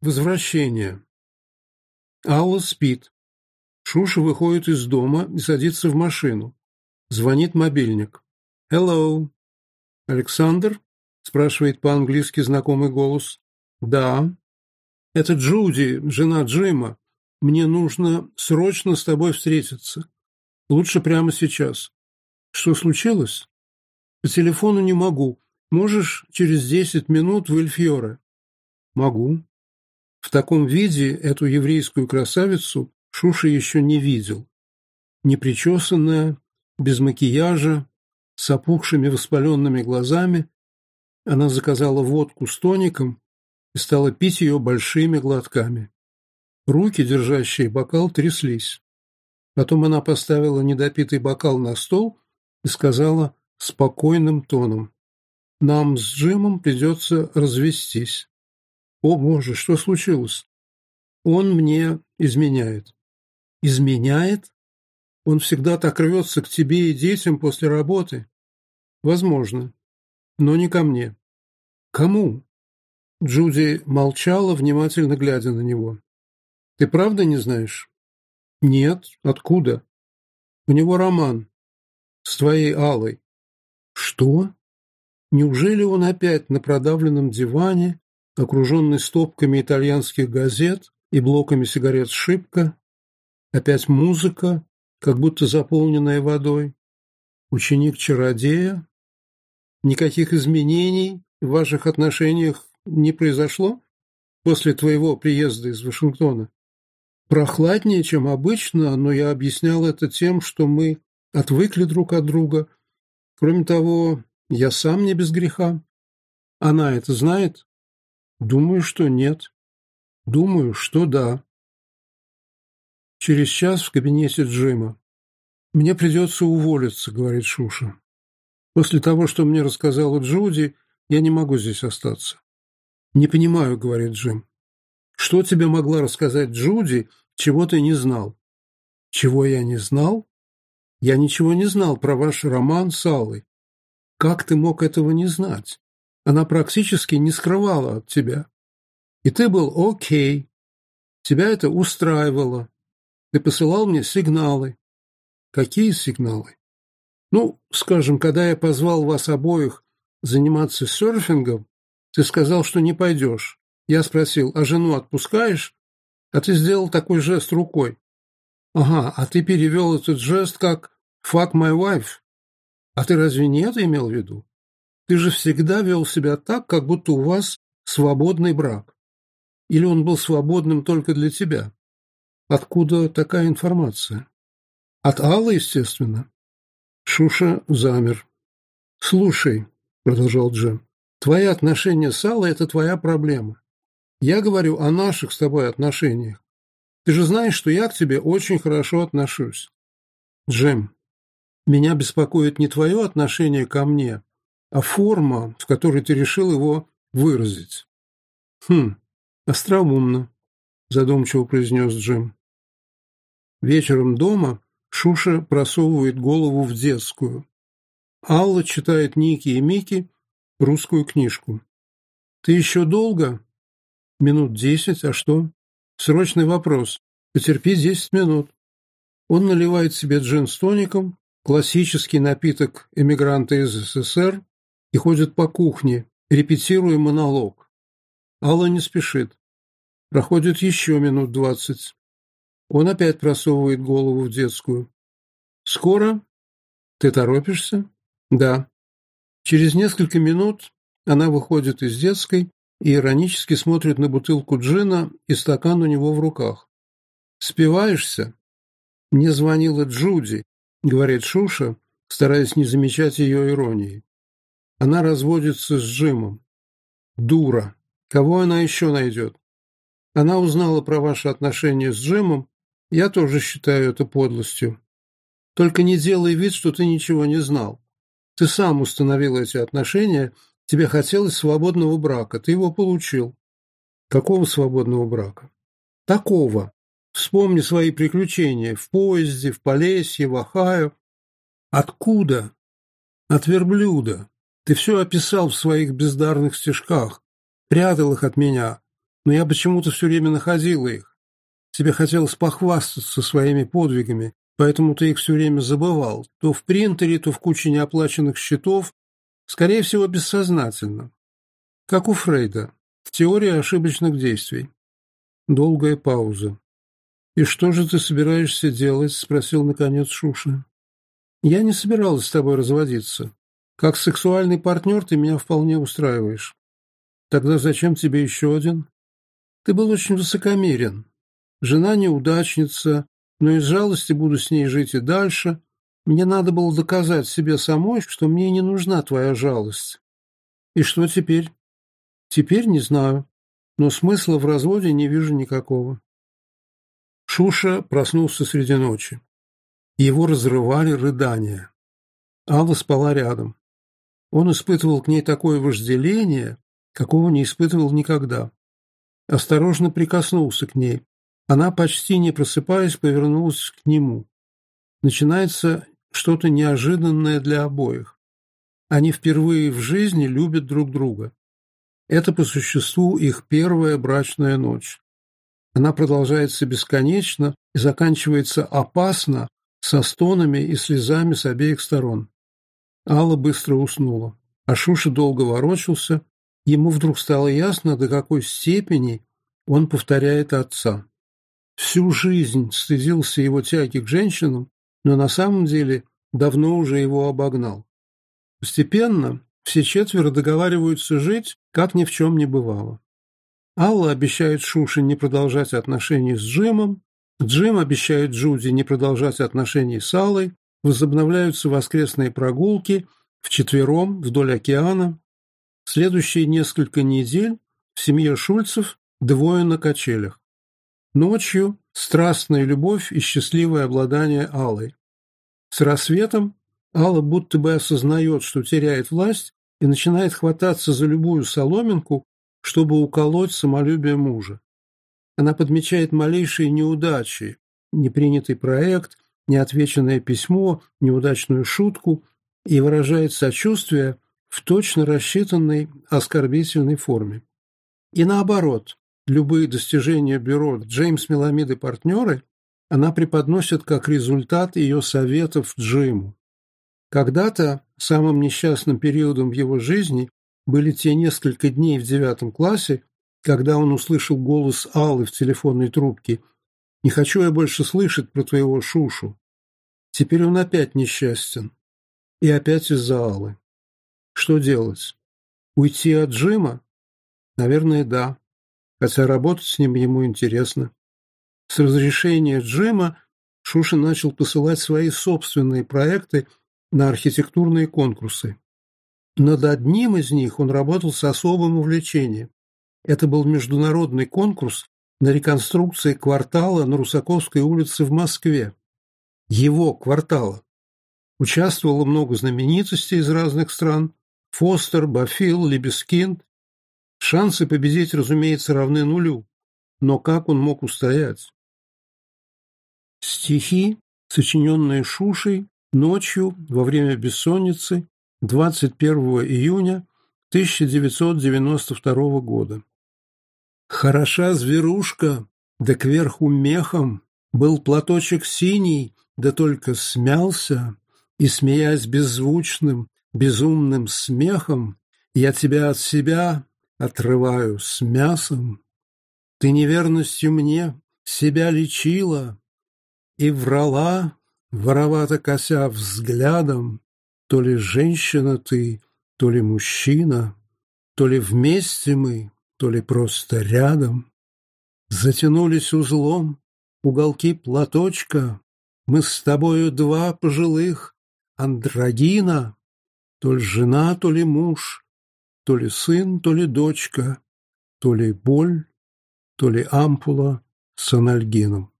Возвращение. Алла спит. Шуша выходит из дома и садится в машину. Звонит мобильник. «Hello». «Александр?» – спрашивает по-английски знакомый голос. «Да». «Это Джуди, жена Джима. Мне нужно срочно с тобой встретиться. Лучше прямо сейчас». «Что случилось?» «По телефону не могу. Можешь через десять минут в Эльфьоре?» «Могу». В таком виде эту еврейскую красавицу Шуша еще не видел. Непричесанная, без макияжа, с опухшими воспаленными глазами, она заказала водку с тоником и стала пить ее большими глотками. Руки, держащие бокал, тряслись. Потом она поставила недопитый бокал на стол и сказала спокойным тоном, «Нам с Джимом придется развестись». О боже, что случилось? Он мне изменяет. Изменяет? Он всегда так рвется к тебе и детям после работы. Возможно. Но не ко мне. Кому? Джуди молчала, внимательно глядя на него. Ты правда не знаешь? Нет. Откуда? У него роман. С твоей Алой. Что? Неужели он опять на продавленном диване окруженный стопками итальянских газет и блоками сигарет «Шибко», опять музыка, как будто заполненная водой, ученик-чародея. Никаких изменений в ваших отношениях не произошло после твоего приезда из Вашингтона? Прохладнее, чем обычно, но я объяснял это тем, что мы отвыкли друг от друга. Кроме того, я сам не без греха. Она это знает? Думаю, что нет. Думаю, что да. Через час в кабинете Джима. «Мне придется уволиться», — говорит Шуша. «После того, что мне рассказала Джуди, я не могу здесь остаться». «Не понимаю», — говорит Джим. «Что тебе могла рассказать Джуди, чего ты не знал?» «Чего я не знал?» «Я ничего не знал про ваш роман с Аллой. Как ты мог этого не знать?» Она практически не скрывала от тебя. И ты был окей. Тебя это устраивало. Ты посылал мне сигналы. Какие сигналы? Ну, скажем, когда я позвал вас обоих заниматься серфингом, ты сказал, что не пойдешь. Я спросил, а жену отпускаешь? А ты сделал такой жест рукой. Ага, а ты перевел этот жест как «fuck my wife». А ты разве не это имел в виду? Ты же всегда вел себя так, как будто у вас свободный брак. Или он был свободным только для тебя? Откуда такая информация? От Аллы, естественно. Шуша замер. «Слушай», — продолжал Джем, — «твои отношения с Аллой — это твоя проблема. Я говорю о наших с тобой отношениях. Ты же знаешь, что я к тебе очень хорошо отношусь. Джем, меня беспокоит не твое отношение ко мне, а форма, в которой ты решил его выразить. Хм, остроумно, задумчиво произнес Джим. Вечером дома Шуша просовывает голову в детскую. Алла читает Ники и Мики русскую книжку. «Ты еще долго?» «Минут десять, а что?» «Срочный вопрос. Потерпи десять минут». Он наливает себе джин с тоником, классический напиток эмигранта из СССР, и ходит по кухне, репетируя монолог. Алла не спешит. Проходит еще минут двадцать. Он опять просовывает голову в детскую. «Скоро? Ты торопишься?» «Да». Через несколько минут она выходит из детской и иронически смотрит на бутылку джина и стакан у него в руках. «Спиваешься?» «Мне звонила Джуди», — говорит Шуша, стараясь не замечать ее иронии. Она разводится с Джимом. Дура. Кого она еще найдет? Она узнала про ваши отношения с Джимом. Я тоже считаю это подлостью. Только не делай вид, что ты ничего не знал. Ты сам установил эти отношения, тебе хотелось свободного брака, ты его получил. Какого свободного брака? Такого. Вспомни свои приключения в поезде, в Полесье, в Ахаю. Откуда? От верблюда. Ты все описал в своих бездарных стишках, прятал их от меня, но я почему-то все время находила их. Тебе хотелось похвастаться своими подвигами, поэтому ты их все время забывал, то в принтере, то в куче неоплаченных счетов, скорее всего, бессознательно. Как у Фрейда, в теории ошибочных действий. Долгая пауза. «И что же ты собираешься делать?» — спросил, наконец, Шуша. «Я не собиралась с тобой разводиться. Как сексуальный партнер ты меня вполне устраиваешь. Тогда зачем тебе еще один? Ты был очень высокомерен. Жена неудачница, но из жалости буду с ней жить и дальше. Мне надо было доказать себе самой, что мне не нужна твоя жалость. И что теперь? Теперь не знаю, но смысла в разводе не вижу никакого. Шуша проснулся среди ночи. Его разрывали рыдания. Алла спала рядом. Он испытывал к ней такое вожделение, какого не испытывал никогда. Осторожно прикоснулся к ней. Она, почти не просыпаясь, повернулась к нему. Начинается что-то неожиданное для обоих. Они впервые в жизни любят друг друга. Это по существу их первая брачная ночь. Она продолжается бесконечно и заканчивается опасно, со стонами и слезами с обеих сторон. Алла быстро уснула, а Шуша долго ворочался. Ему вдруг стало ясно, до какой степени он повторяет отца. Всю жизнь стыдился его тяги к женщинам, но на самом деле давно уже его обогнал. Постепенно все четверо договариваются жить, как ни в чем не бывало. Алла обещает Шуше не продолжать отношения с Джимом, Джим обещает Джуди не продолжать отношения с Аллой, возобновляются воскресные прогулки вчетвером вдоль океана. Следующие несколько недель в семье Шульцев двое на качелях. Ночью страстная любовь и счастливое обладание Аллой. С рассветом Алла будто бы осознает, что теряет власть и начинает хвататься за любую соломинку, чтобы уколоть самолюбие мужа. Она подмечает малейшие неудачи, непринятый проект – неотвеченное письмо, неудачную шутку и выражает сочувствие в точно рассчитанной оскорбительной форме. И наоборот, любые достижения бюро Джеймс Меламид и партнеры она преподносит как результат ее советов Джиму. Когда-то самым несчастным периодом в его жизни были те несколько дней в девятом классе, когда он услышал голос Аллы в телефонной трубке – не хочу я больше слышать про твоего Шушу. Теперь он опять несчастен. И опять из-за Аллы. Что делать? Уйти от Джима? Наверное, да. Хотя работать с ним ему интересно. С разрешения Джима Шуша начал посылать свои собственные проекты на архитектурные конкурсы. Над одним из них он работал с особым увлечением. Это был международный конкурс на реконструкции квартала на Русаковской улице в Москве. Его квартала. Участвовало много знаменитостей из разных стран. Фостер, Бафил, Лебескин. Шансы победить, разумеется, равны нулю. Но как он мог устоять? Стихи, сочиненные Шушей, ночью, во время бессонницы, 21 июня 1992 года. Хороша зверушка, да кверху мехом, Был платочек синий, да только смялся, И, смеясь беззвучным, безумным смехом, Я тебя от себя отрываю с мясом. Ты неверностью мне себя лечила И врала, воровато кося взглядом, То ли женщина ты, то ли мужчина, То ли вместе мы, то ли просто рядом, затянулись узлом уголки платочка, мы с тобою два пожилых, андрогина, то ли жена, то ли муж, то ли сын, то ли дочка, то ли боль, то ли ампула с анальгином.